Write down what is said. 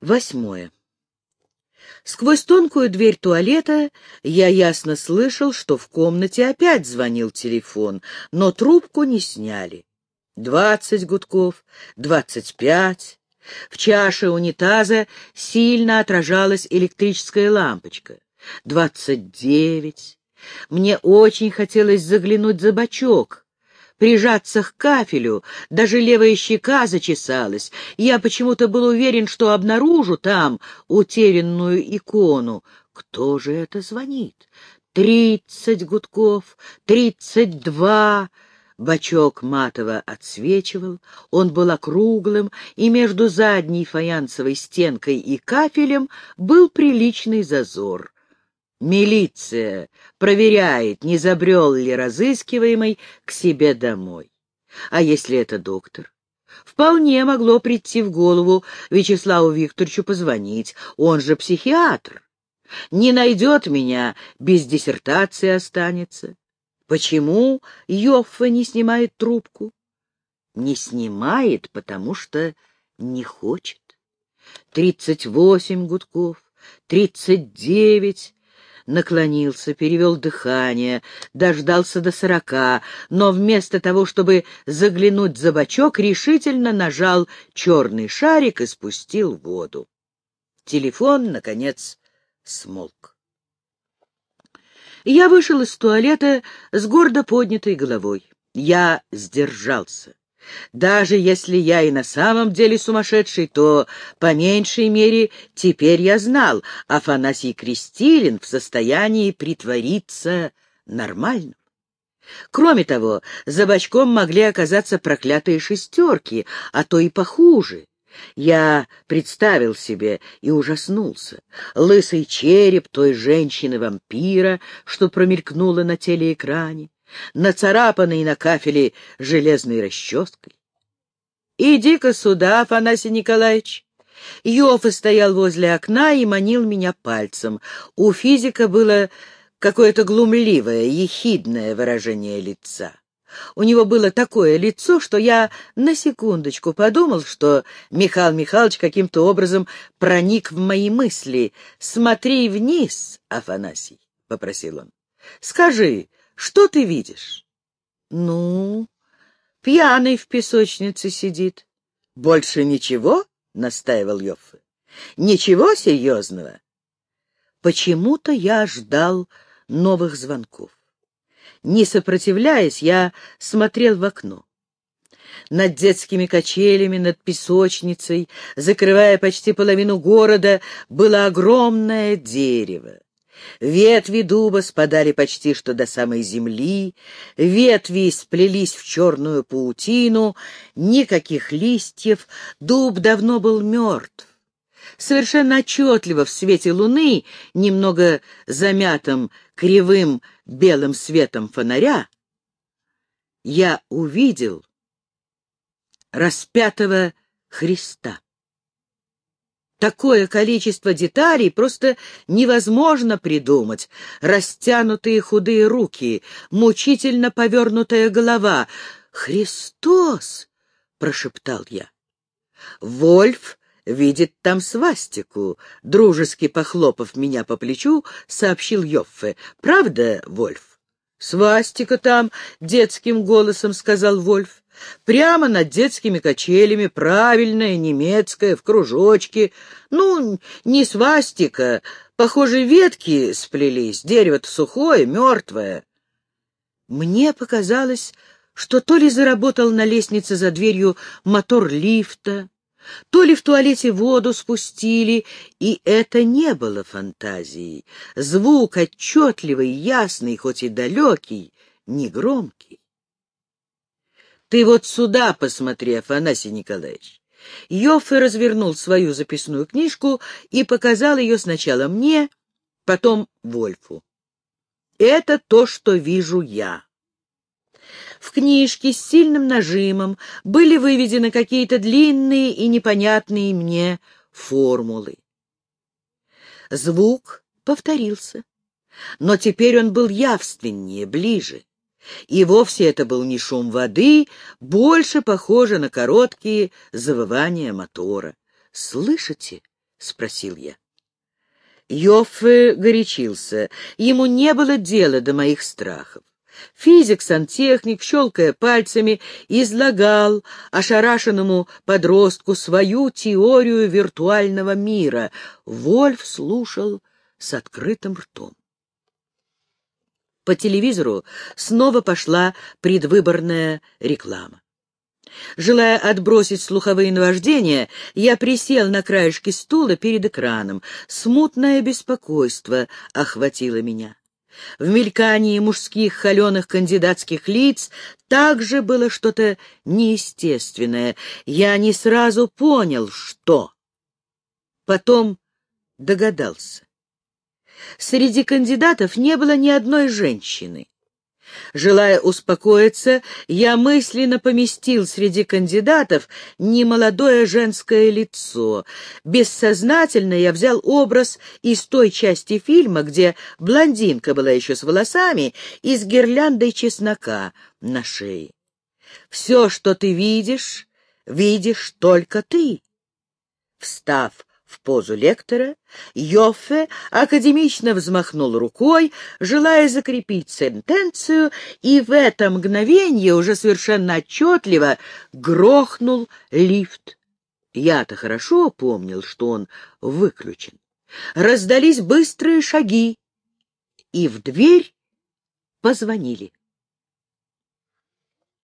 Восьмое. Сквозь тонкую дверь туалета я ясно слышал, что в комнате опять звонил телефон, но трубку не сняли. Двадцать гудков, двадцать пять. В чаше унитаза сильно отражалась электрическая лампочка. Двадцать девять. Мне очень хотелось заглянуть за бачок, прижаться к кафелю, даже левая щека зачесалась. Я почему-то был уверен, что обнаружу там утерянную икону. Кто же это звонит? Тридцать гудков, тридцать два... Бачок матово отсвечивал, он был округлым, и между задней фаянсовой стенкой и кафелем был приличный зазор. Милиция проверяет, не забрел ли разыскиваемый к себе домой. А если это доктор? Вполне могло прийти в голову Вячеславу Викторовичу позвонить, он же психиатр. Не найдет меня, без диссертации останется. Почему Йоффа не снимает трубку? Не снимает, потому что не хочет. Тридцать восемь гудков, тридцать девять, наклонился, перевел дыхание, дождался до сорока, но вместо того, чтобы заглянуть за бочок, решительно нажал черный шарик и спустил воду. Телефон, наконец, смолк. Я вышел из туалета с гордо поднятой головой. Я сдержался. Даже если я и на самом деле сумасшедший, то, по меньшей мере, теперь я знал, Афанасий Крестилин в состоянии притвориться нормальным. Кроме того, за бочком могли оказаться проклятые шестерки, а то и похуже. Я представил себе и ужаснулся. Лысый череп той женщины-вампира, что промелькнула на телеэкране, нацарапанный на кафеле железной расческой. «Иди-ка сюда, Афанасий Николаевич!» Йофа стоял возле окна и манил меня пальцем. У физика было какое-то глумливое, ехидное выражение лица. У него было такое лицо, что я на секундочку подумал, что Михаил Михайлович каким-то образом проник в мои мысли. «Смотри вниз, Афанасий», — попросил он. «Скажи, что ты видишь? Ну, пьяный в песочнице сидит. Больше ничего? настаивал Йоффе. Ничего серьезного. Почему-то я ждал новых звонков. Не сопротивляясь, я смотрел в окно. Над детскими качелями, над песочницей, закрывая почти половину города, было огромное дерево. Ветви дуба спадали почти что до самой земли, ветви сплелись в черную паутину, никаких листьев, дуб давно был мертв. Совершенно отчетливо в свете луны, немного замятым кривым белым светом фонаря, я увидел распятого Христа. Такое количество деталей просто невозможно придумать. Растянутые худые руки, мучительно повернутая голова. «Христос!» — прошептал я. Вольф видит там свастику, дружески похлопав меня по плечу, сообщил Йоффе. «Правда, Вольф?» «Свастика там», — детским голосом сказал Вольф. Прямо над детскими качелями, правильная, немецкая, в кружочке. Ну, не свастика, похоже, ветки сплелись, дерево-то сухое, мертвое. Мне показалось, что то ли заработал на лестнице за дверью мотор лифта, то ли в туалете воду спустили, и это не было фантазией. Звук отчетливый, ясный, хоть и далекий, негромкий. Ты вот сюда посмотри, Афанасий Николаевич. Йоффе развернул свою записную книжку и показал ее сначала мне, потом Вольфу. Это то, что вижу я. В книжке с сильным нажимом были выведены какие-то длинные и непонятные мне формулы. Звук повторился, но теперь он был явственнее, ближе. И вовсе это был не шум воды, больше похоже на короткие завывания мотора. «Слышите?» — спросил я. Йоффе горячился. Ему не было дела до моих страхов. Физик-сантехник, щелкая пальцами, излагал ошарашенному подростку свою теорию виртуального мира. Вольф слушал с открытым ртом. По телевизору снова пошла предвыборная реклама. Желая отбросить слуховые наваждения, я присел на краешке стула перед экраном. Смутное беспокойство охватило меня. В мелькании мужских холеных кандидатских лиц также было что-то неестественное. Я не сразу понял, что. Потом догадался. Среди кандидатов не было ни одной женщины. Желая успокоиться, я мысленно поместил среди кандидатов немолодое женское лицо. Бессознательно я взял образ из той части фильма, где блондинка была еще с волосами и с гирляндой чеснока на шее. «Все, что ты видишь, видишь только ты». Встав в позу лектора, Йоффе академично взмахнул рукой, желая закрепить сентенцию, и в это мгновение уже совершенно отчетливо грохнул лифт. Я-то хорошо помнил, что он выключен. Раздались быстрые шаги, и в дверь позвонили.